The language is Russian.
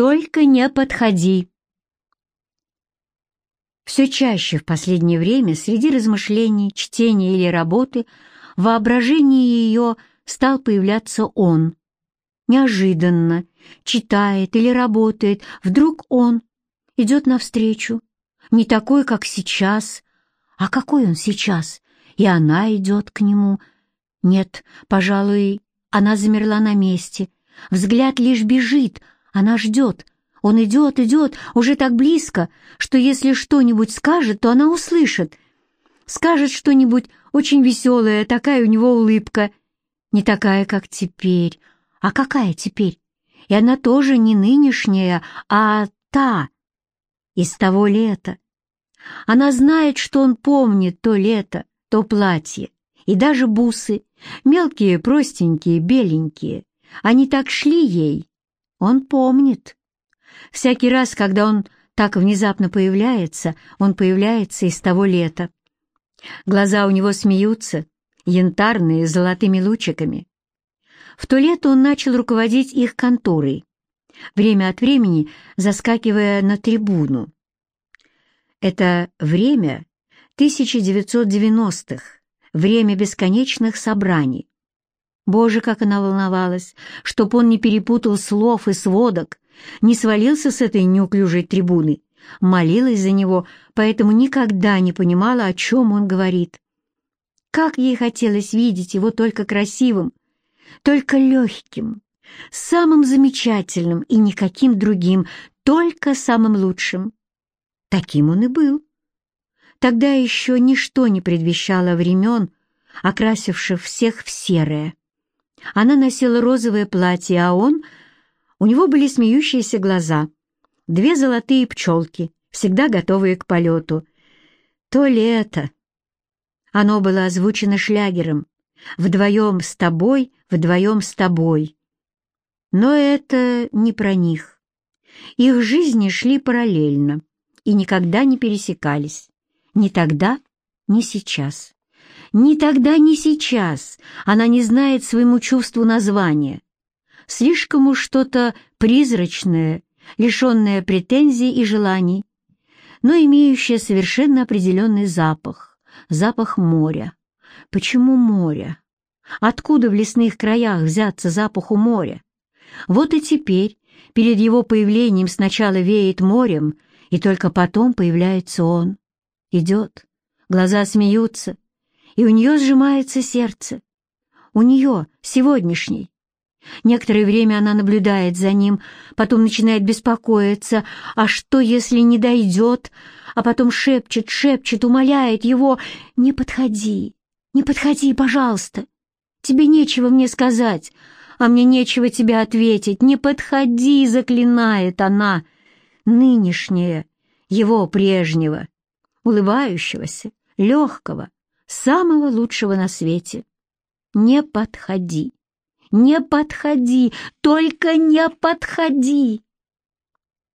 только не подходи. Все чаще в последнее время среди размышлений, чтения или работы в воображении ее стал появляться он. Неожиданно, читает или работает, вдруг он идет навстречу, не такой, как сейчас, а какой он сейчас, и она идет к нему. Нет, пожалуй, она замерла на месте, взгляд лишь бежит, она ждет, он идет, идет, уже так близко, что если что-нибудь скажет, то она услышит. Скажет что-нибудь очень веселое, такая у него улыбка. Не такая, как теперь. А какая теперь? И она тоже не нынешняя, а та, из того лета. Она знает, что он помнит то лето, то платье, и даже бусы, мелкие, простенькие, беленькие. Они так шли ей. Он помнит. Всякий раз, когда он так внезапно появляется, он появляется из того лета. Глаза у него смеются, янтарные, с золотыми лучиками. В то лето он начал руководить их конторой, время от времени заскакивая на трибуну. Это время 1990-х, время бесконечных собраний. Боже, как она волновалась, чтоб он не перепутал слов и сводок, не свалился с этой неуклюжей трибуны, молилась за него, поэтому никогда не понимала, о чем он говорит. Как ей хотелось видеть его только красивым, только легким, самым замечательным и никаким другим, только самым лучшим. Таким он и был. Тогда еще ничто не предвещало времен, окрасивших всех в серое. Она носила розовое платье, а он у него были смеющиеся глаза, две золотые пчелки, всегда готовые к полету. То лето. Оно было озвучено шлягером. «Вдвоем с тобой, вдвоем с тобой». Но это не про них. Их жизни шли параллельно и никогда не пересекались. Ни тогда, ни сейчас. Ни тогда, ни сейчас она не знает своему чувству названия слишком уж что-то призрачное, лишенное претензий и желаний, но имеющее совершенно определенный запах, запах моря. Почему моря? Откуда в лесных краях взяться запаху моря? Вот и теперь перед его появлением сначала веет морем, и только потом появляется он. Идет, глаза смеются, и у нее сжимается сердце. У нее, сегодняшней, Некоторое время она наблюдает за ним, потом начинает беспокоиться, а что, если не дойдет, а потом шепчет, шепчет, умоляет его «Не подходи, не подходи, пожалуйста, тебе нечего мне сказать, а мне нечего тебе ответить, не подходи», — заклинает она, нынешняя, его прежнего, улыбающегося, легкого, самого лучшего на свете. «Не подходи». Не подходи, только не подходи!»